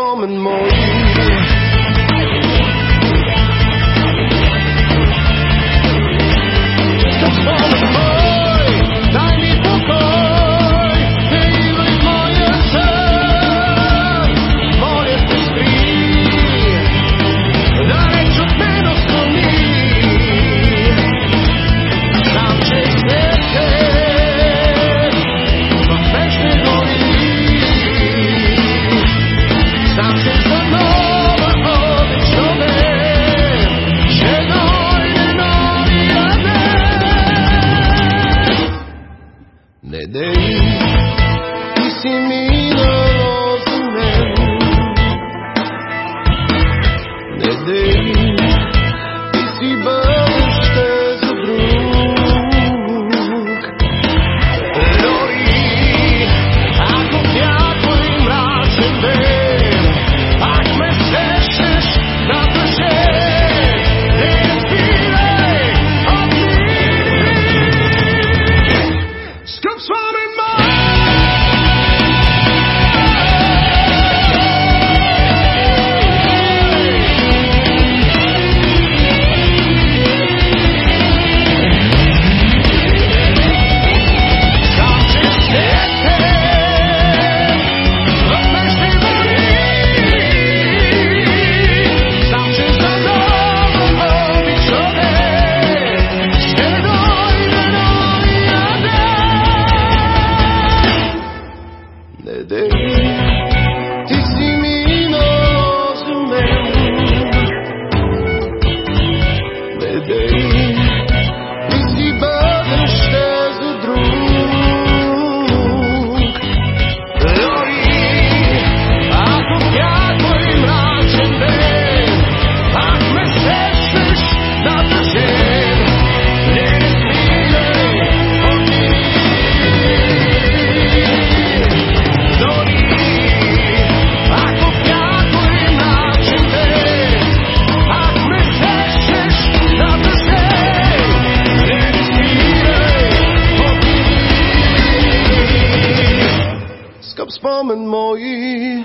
transforming more you. Mi Spomen moji